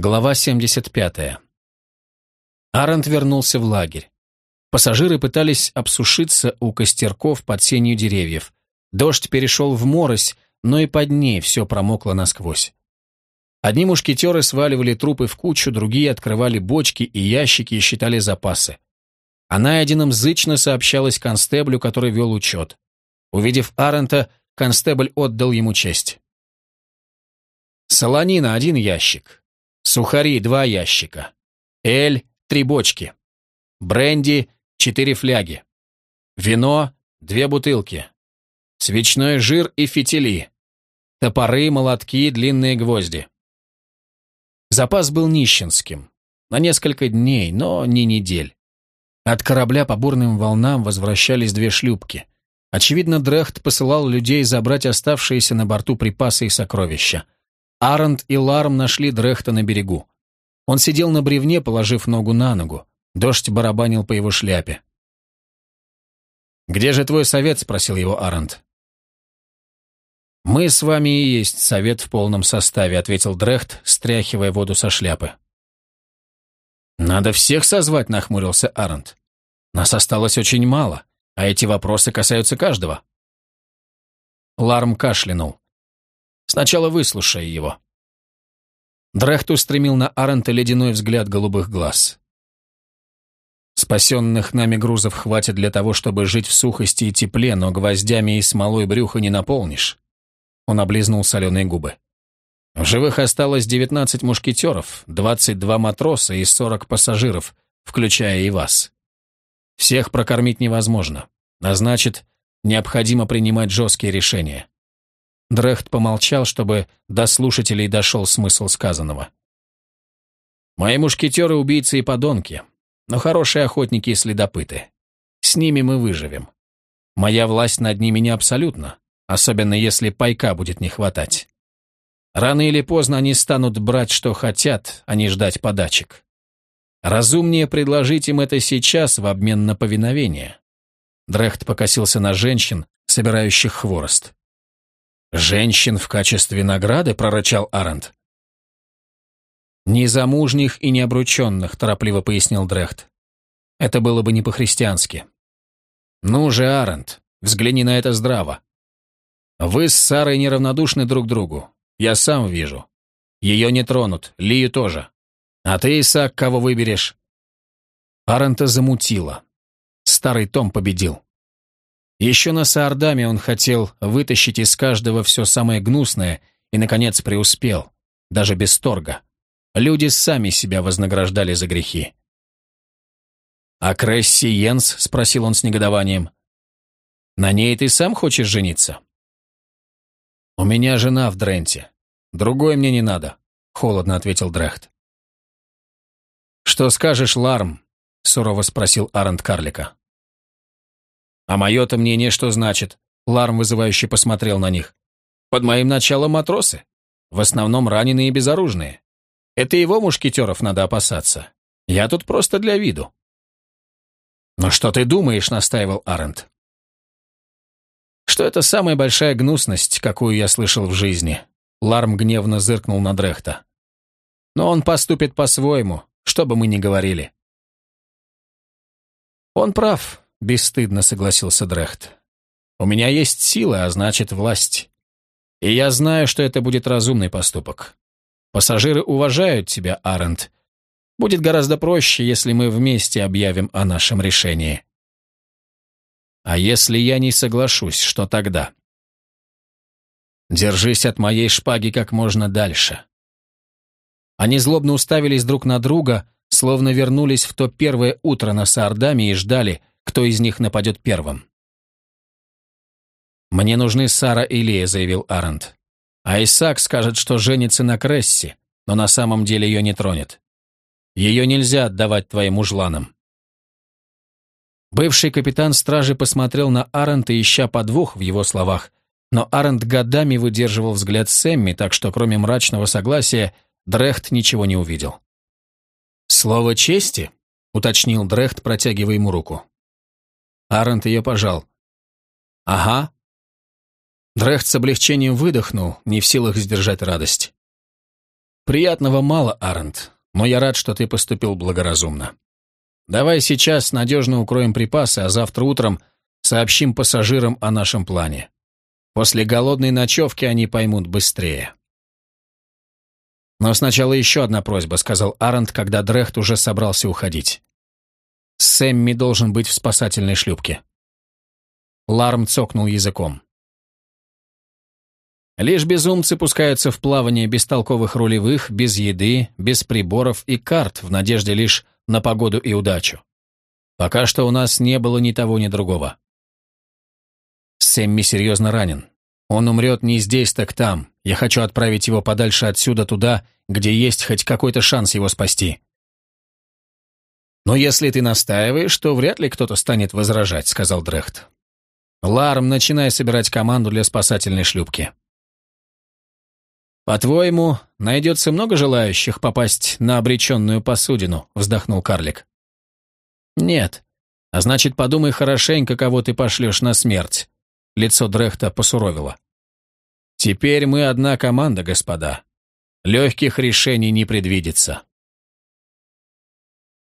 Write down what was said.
Глава 75. Арент вернулся в лагерь. Пассажиры пытались обсушиться у костерков под сенью деревьев. Дождь перешел в морось, но и под ней все промокло насквозь. Одни мушкетеры сваливали трупы в кучу, другие открывали бочки и ящики и считали запасы. Она одином зычно сообщалась констеблю, который вел учет. Увидев Арента, констебль отдал ему честь. Солонина – один ящик. Сухари – два ящика. Эль – три бочки. Бренди – четыре фляги. Вино – две бутылки. Свечной жир и фитили. Топоры, молотки, длинные гвозди. Запас был нищенским. На несколько дней, но не недель. От корабля по бурным волнам возвращались две шлюпки. Очевидно, Дрехт посылал людей забрать оставшиеся на борту припасы и сокровища. Арент и Ларм нашли Дрехта на берегу. Он сидел на бревне, положив ногу на ногу. Дождь барабанил по его шляпе. «Где же твой совет?» — спросил его Арент. «Мы с вами и есть совет в полном составе», — ответил Дрехт, стряхивая воду со шляпы. «Надо всех созвать», — нахмурился Арент. «Нас осталось очень мало, а эти вопросы касаются каждого». Ларм кашлянул. Сначала выслушай его». Дрехт устремил на Арента ледяной взгляд голубых глаз. «Спасенных нами грузов хватит для того, чтобы жить в сухости и тепле, но гвоздями и смолой брюха не наполнишь». Он облизнул соленые губы. В живых осталось 19 мушкетеров, 22 матроса и 40 пассажиров, включая и вас. Всех прокормить невозможно, а значит, необходимо принимать жесткие решения. Дрехт помолчал, чтобы до слушателей дошел смысл сказанного. «Мои мушкетеры — убийцы и подонки, но хорошие охотники и следопыты. С ними мы выживем. Моя власть над ними не абсолютна, особенно если пайка будет не хватать. Рано или поздно они станут брать, что хотят, а не ждать подачек. Разумнее предложить им это сейчас в обмен на повиновение». Дрехт покосился на женщин, собирающих хворост. «Женщин в качестве награды?» — прорычал Арент. «Незамужних и необрученных», — торопливо пояснил Дрехт. «Это было бы не по-христиански». «Ну же, Арент, взгляни на это здраво. Вы с Сарой неравнодушны друг другу. Я сам вижу. Ее не тронут, Лию тоже. А ты, Исаак, кого выберешь?» Арента замутило. Старый Том победил. Еще на Саардаме он хотел вытащить из каждого все самое гнусное и, наконец, преуспел, даже без торга. Люди сами себя вознаграждали за грехи. «А Кресси Йенс?» — спросил он с негодованием. «На ней ты сам хочешь жениться?» «У меня жена в Дренте. Другой мне не надо», — холодно ответил Дрехт. «Что скажешь, Ларм?» — сурово спросил Арент Карлика. «А мое-то мнение что значит?» Ларм вызывающе посмотрел на них. «Под моим началом матросы. В основном раненые и безоружные. Это его мушкетеров надо опасаться. Я тут просто для виду». «Но что ты думаешь?» — настаивал Арент. «Что это самая большая гнусность, какую я слышал в жизни?» Ларм гневно зыркнул на Дрехта. «Но он поступит по-своему, что бы мы ни говорили». «Он прав», — бесстыдно согласился Дрехт. «У меня есть сила, а значит власть. И я знаю, что это будет разумный поступок. Пассажиры уважают тебя, Арент. Будет гораздо проще, если мы вместе объявим о нашем решении». «А если я не соглашусь, что тогда?» «Держись от моей шпаги как можно дальше». Они злобно уставились друг на друга, словно вернулись в то первое утро на Саардаме и ждали, кто из них нападет первым. «Мне нужны Сара и Лия», — заявил Арент. «А Исаак скажет, что женится на Кресси, но на самом деле ее не тронет. Ее нельзя отдавать твоим мужланам». Бывший капитан стражи посмотрел на Арента, ища подвох в его словах, но Арент годами выдерживал взгляд Сэмми, так что кроме мрачного согласия Дрехт ничего не увидел. «Слово чести?» — уточнил Дрехт, протягивая ему руку. Арент ее пожал. «Ага». Дрехт с облегчением выдохнул, не в силах сдержать радость. Приятного мало, Арент, но я рад, что ты поступил благоразумно. Давай сейчас надежно укроем припасы, а завтра утром сообщим пассажирам о нашем плане. После голодной ночевки они поймут быстрее. Но сначала еще одна просьба, сказал Арент, когда Дрехт уже собрался уходить. Сэмми должен быть в спасательной шлюпке. Ларм цокнул языком. Лишь безумцы пускаются в плавание без толковых рулевых, без еды, без приборов и карт, в надежде лишь на погоду и удачу. Пока что у нас не было ни того, ни другого. Сэмми серьезно ранен. Он умрет не здесь, так там. Я хочу отправить его подальше отсюда туда, где есть хоть какой-то шанс его спасти. Но если ты настаиваешь, то вряд ли кто-то станет возражать, сказал Дрехт. Ларм, начинай собирать команду для спасательной шлюпки. «По-твоему, найдется много желающих попасть на обреченную посудину?» — вздохнул карлик. «Нет. А значит, подумай хорошенько, кого ты пошлешь на смерть». Лицо Дрехта посуровило. «Теперь мы одна команда, господа. Легких решений не предвидится».